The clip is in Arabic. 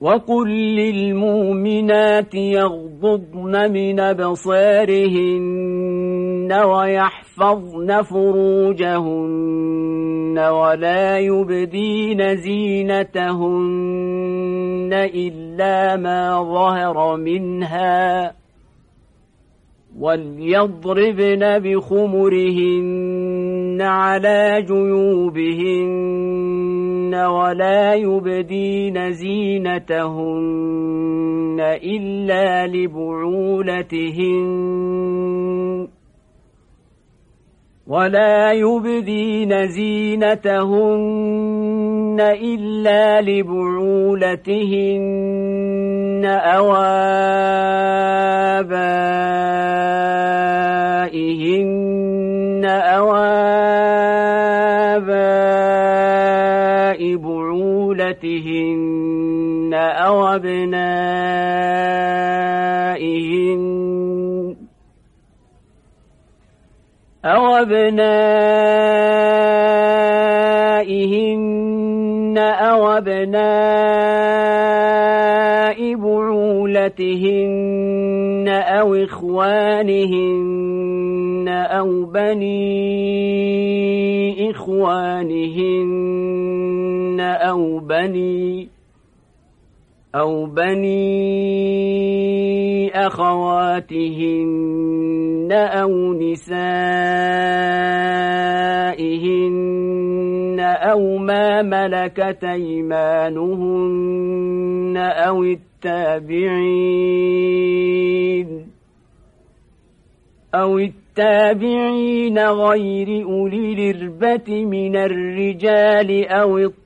وقل للمؤمنات يغضضن من بصارهن ويحفظن فروجهن ولا يبدين زينتهن إلا ما ظهر منها وليضربن بخمرهن على جيوبهن ولا يبدين زينتهن إلا لبعولتهن ولا يبدين زينتهن إلا لبعولتهن أوابائهن أواباء بعولتهن أو أبنائهن أو أبنائهن أو أبناء بعولتهن أو إخوانهن أو بني إخوانهن أو بني أو بني أخواتهن أو نسائهن أو ما ملكت أيمانهن أو التابعين أو التابعين غير أولي الإربة من الرجال أو الطبع